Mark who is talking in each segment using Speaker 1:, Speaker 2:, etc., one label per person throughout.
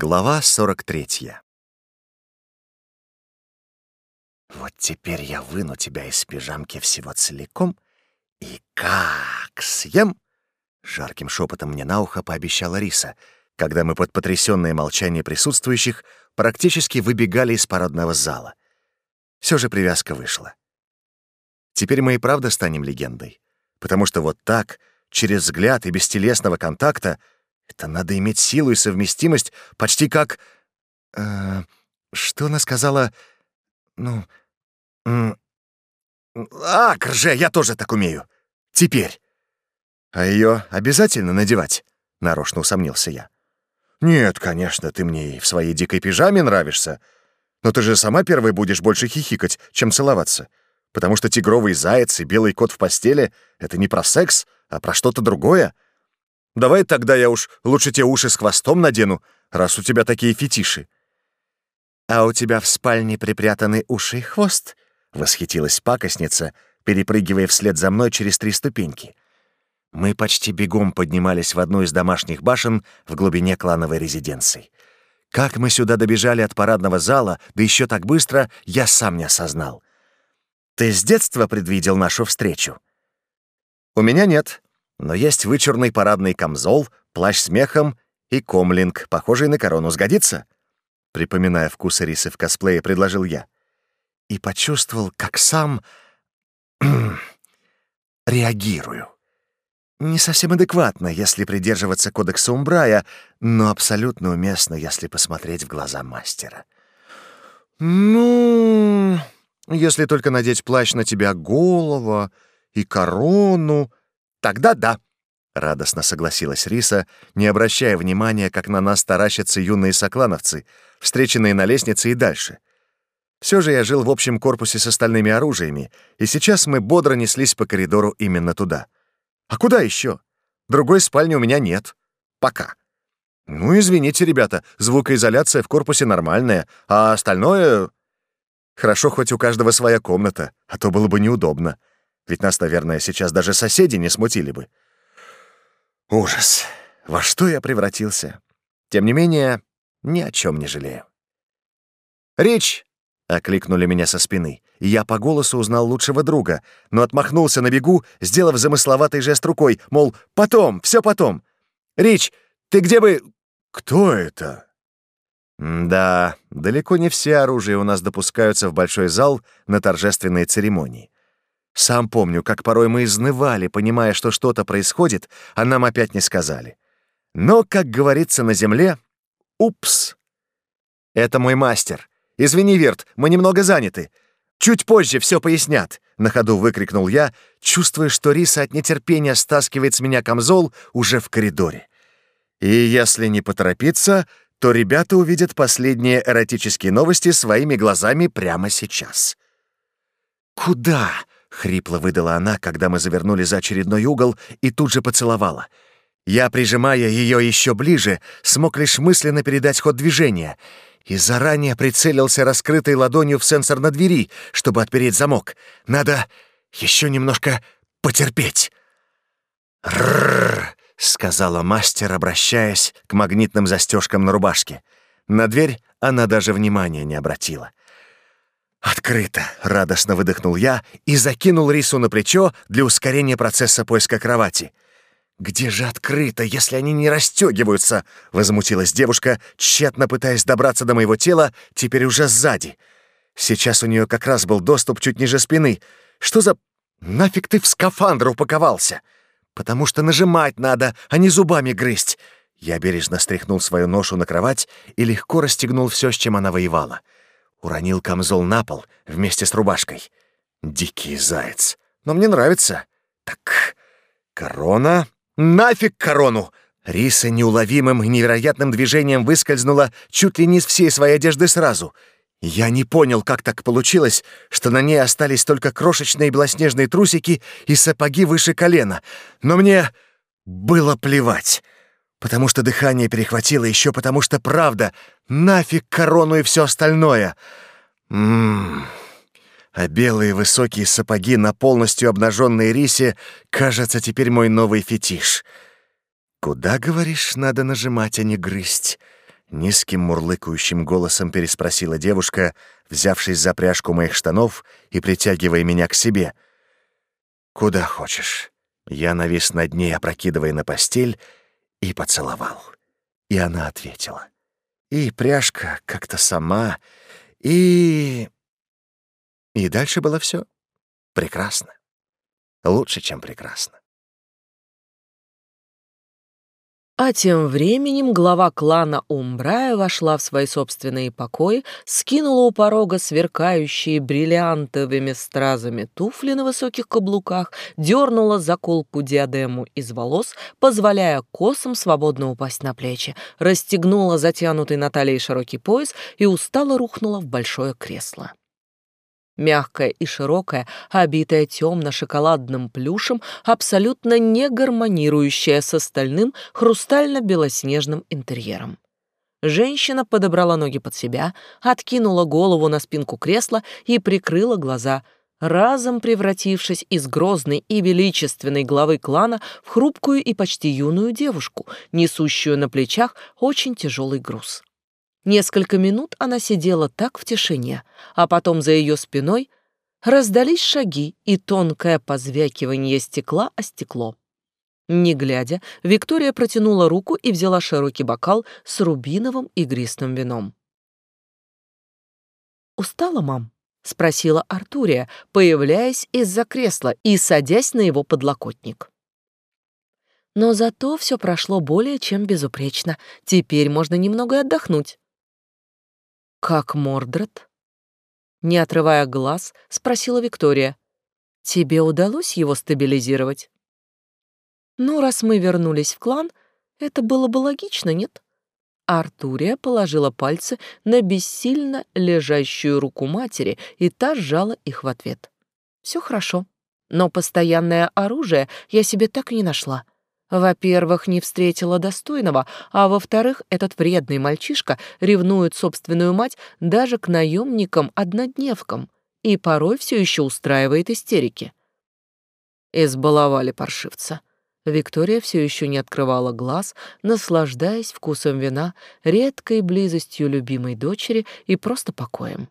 Speaker 1: Глава 43 «Вот теперь я выну тебя из пижамки всего целиком и как съем!» Жарким шепотом мне на ухо пообещала Риса, когда мы под потрясённое молчание присутствующих практически выбегали из парадного зала. Все же привязка вышла. Теперь мы и правда станем легендой, потому что вот так, через взгляд и без телесного контакта — это надо иметь силу и совместимость, почти как... Э, что она сказала? Ну... А, крже, я тоже так умею. Теперь. А ее обязательно надевать? Нарочно усомнился я. Нет, конечно, ты мне и в своей дикой пижаме нравишься. Но ты же сама первой будешь больше хихикать, чем целоваться. Потому что тигровый заяц и белый кот в постели — это не про секс, а про что-то другое — Давай тогда я уж лучше те уши с хвостом надену, раз у тебя такие фетиши». «А у тебя в спальне припрятаны уши и хвост?» — восхитилась пакостница, перепрыгивая вслед за мной через три ступеньки. Мы почти бегом поднимались в одну из домашних башен в глубине клановой резиденции. Как мы сюда добежали от парадного зала, да еще так быстро, я сам не осознал. «Ты с детства предвидел нашу встречу?» «У меня нет», но есть вычурный парадный камзол, плащ с мехом и комлинг, похожий на корону, сгодится?» Припоминая вкус рисы в косплее, предложил я. И почувствовал, как сам... реагирую. Не совсем адекватно, если придерживаться кодекса Умбрая, но абсолютно уместно, если посмотреть в глаза мастера. «Ну...» «Если только надеть плащ на тебя голова и корону...» Тогда да». Радостно согласилась Риса, не обращая внимания, как на нас таращатся юные соклановцы, встреченные на лестнице и дальше. Все же я жил в общем корпусе с остальными оружиями, и сейчас мы бодро неслись по коридору именно туда. А куда еще? Другой спальни у меня нет. Пока. Ну, извините, ребята, звукоизоляция в корпусе нормальная, а остальное... Хорошо, хоть у каждого своя комната, а то было бы неудобно. Ведь нас, наверное, сейчас даже соседи не смутили бы. Ужас! Во что я превратился? Тем не менее, ни о чем не жалею. «Рич!» — окликнули меня со спины. Я по голосу узнал лучшего друга, но отмахнулся на бегу, сделав замысловатый жест рукой, мол, потом, все потом. «Рич, ты где бы...» «Кто это?» Да, далеко не все оружия у нас допускаются в большой зал на торжественные церемонии. Сам помню, как порой мы изнывали, понимая, что что-то происходит, а нам опять не сказали. Но, как говорится на земле, упс. Это мой мастер. Извини, Верт, мы немного заняты. Чуть позже все пояснят, на ходу выкрикнул я, чувствуя, что Риса от нетерпения стаскивает с меня камзол уже в коридоре. И если не поторопиться, то ребята увидят последние эротические новости своими глазами прямо сейчас. Куда? Хрипло выдала она, когда мы завернули за очередной угол и тут же поцеловала. Я, прижимая ее еще ближе, смог лишь мысленно передать ход движения и заранее прицелился раскрытой ладонью в сенсор на двери, чтобы отпереть замок. Надо еще немножко потерпеть. «Рррр!» — сказала мастер, обращаясь к магнитным застежкам на рубашке. На дверь она даже внимания не обратила. «Открыто!» — радостно выдохнул я и закинул рису на плечо для ускорения процесса поиска кровати. «Где же открыто, если они не расстегиваются?» — возмутилась девушка, тщетно пытаясь добраться до моего тела, теперь уже сзади. Сейчас у нее как раз был доступ чуть ниже спины. «Что за... нафиг ты в скафандр упаковался?» «Потому что нажимать надо, а не зубами грызть!» Я бережно стряхнул свою ношу на кровать и легко расстегнул все, с чем она воевала. «Открыто!» Уронил камзол на пол вместе с рубашкой. Дикий заяц. Но мне нравится. Так, корона... Нафиг корону! Риса неуловимым и невероятным движением выскользнула чуть ли не из всей своей одежды сразу. Я не понял, как так получилось, что на ней остались только крошечные белоснежные трусики и сапоги выше колена. Но мне было плевать потому что дыхание перехватило еще, потому что правда. Нафиг корону и все остальное. Ммм... А белые высокие сапоги на полностью обнаженной рисе, кажется, теперь мой новый фетиш. «Куда, говоришь, надо нажимать, а не грызть?» Низким мурлыкающим голосом переспросила девушка, взявшись за пряжку моих штанов и притягивая меня к себе. «Куда хочешь». Я навис над ней, опрокидывая на постель, и поцеловал. И она ответила. И пряжка как-то сама, и... И дальше было все прекрасно. Лучше, чем прекрасно.
Speaker 2: А тем временем глава клана Умбрая вошла в свои собственные покои, скинула у порога сверкающие бриллиантовыми стразами туфли на высоких каблуках, дернула заколку диадему из волос, позволяя косам свободно упасть на плечи, расстегнула затянутый на талии широкий пояс и устало рухнула в большое кресло мягкая и широкая, обитая темно-шоколадным плюшем, абсолютно не гармонирующая с остальным хрустально-белоснежным интерьером. Женщина подобрала ноги под себя, откинула голову на спинку кресла и прикрыла глаза, разом превратившись из грозной и величественной главы клана в хрупкую и почти юную девушку, несущую на плечах очень тяжелый груз. Несколько минут она сидела так в тишине, а потом за ее спиной раздались шаги и тонкое позвякивание стекла о стекло. Не глядя, Виктория протянула руку и взяла широкий бокал с рубиновым игристым вином. «Устала, мам?» — спросила Артурия, появляясь из-за кресла и садясь на его подлокотник. Но зато все прошло более чем безупречно. Теперь можно немного отдохнуть. «Как Мордред?» Не отрывая глаз, спросила Виктория. «Тебе удалось его стабилизировать?» «Ну, раз мы вернулись в клан, это было бы логично, нет?» Артурия положила пальцы на бессильно лежащую руку матери, и та сжала их в ответ. «Все хорошо, но постоянное оружие я себе так и не нашла. Во-первых, не встретила достойного, а во-вторых, этот вредный мальчишка ревнует собственную мать даже к наемникам-однодневкам и порой все еще устраивает истерики. Избаловали паршивца. Виктория все еще не открывала глаз, наслаждаясь вкусом вина, редкой близостью любимой дочери и просто покоем.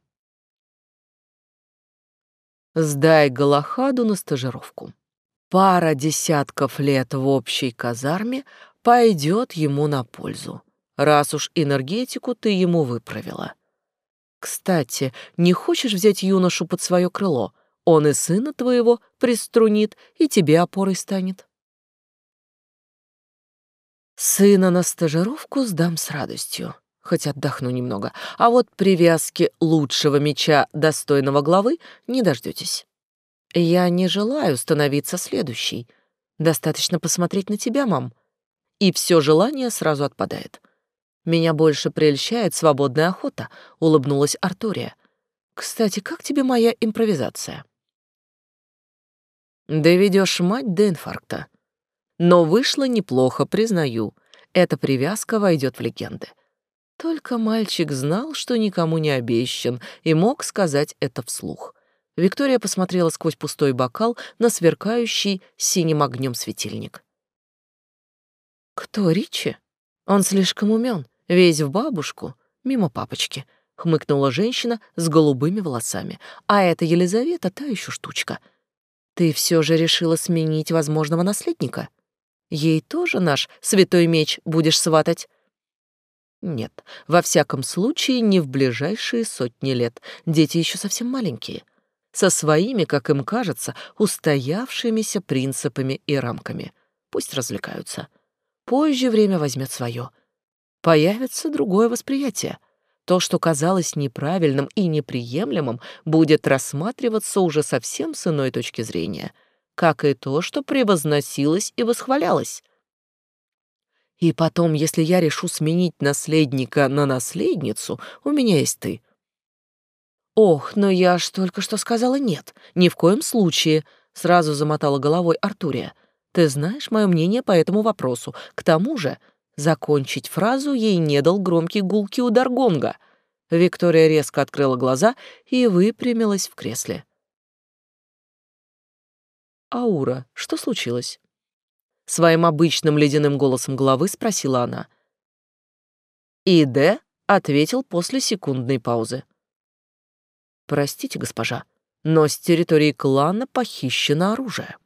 Speaker 2: «Сдай Галахаду на стажировку», пара десятков лет в общей казарме пойдет ему на пользу, раз уж энергетику ты ему выправила. Кстати, не хочешь взять юношу под свое крыло? Он и сына твоего приструнит, и тебе опорой станет. Сына на стажировку сдам с радостью, хоть отдохну немного, а вот привязки лучшего меча достойного главы не дождетесь. Я не желаю становиться следующей. Достаточно посмотреть на тебя, мам. И все желание сразу отпадает. Меня больше прельщает свободная охота, улыбнулась Артурия. Кстати, как тебе моя импровизация? Доведешь мать до инфаркта. Но вышло неплохо, признаю. Эта привязка войдет в легенды. Только мальчик знал, что никому не обещан, и мог сказать это вслух. Виктория посмотрела сквозь пустой бокал на сверкающий синим огнем светильник. «Кто Ричи? Он слишком умен, весь в бабушку, мимо папочки», — хмыкнула женщина с голубыми волосами. «А это Елизавета та еще штучка. Ты все же решила сменить возможного наследника? Ей тоже наш святой меч будешь сватать?» Нет, во всяком случае, не в ближайшие сотни лет. Дети еще совсем маленькие со своими, как им кажется, устоявшимися принципами и рамками. Пусть развлекаются. Позже время возьмет свое. Появится другое восприятие. То, что казалось неправильным и неприемлемым, будет рассматриваться уже совсем с иной точки зрения, как и то, что превозносилось и восхвалялось. И потом, если я решу сменить наследника на наследницу, у меня есть ты. «Ох, но я ж только что сказала нет. Ни в коем случае!» — сразу замотала головой Артурия. «Ты знаешь мое мнение по этому вопросу. К тому же...» Закончить фразу ей не дал громкий гулкий удар гонга. Виктория резко открыла глаза и выпрямилась в кресле. «Аура, что случилось?» Своим обычным ледяным голосом головы спросила она. «Иде?» — ответил после секундной паузы. «Простите, госпожа, но с территории клана похищено оружие».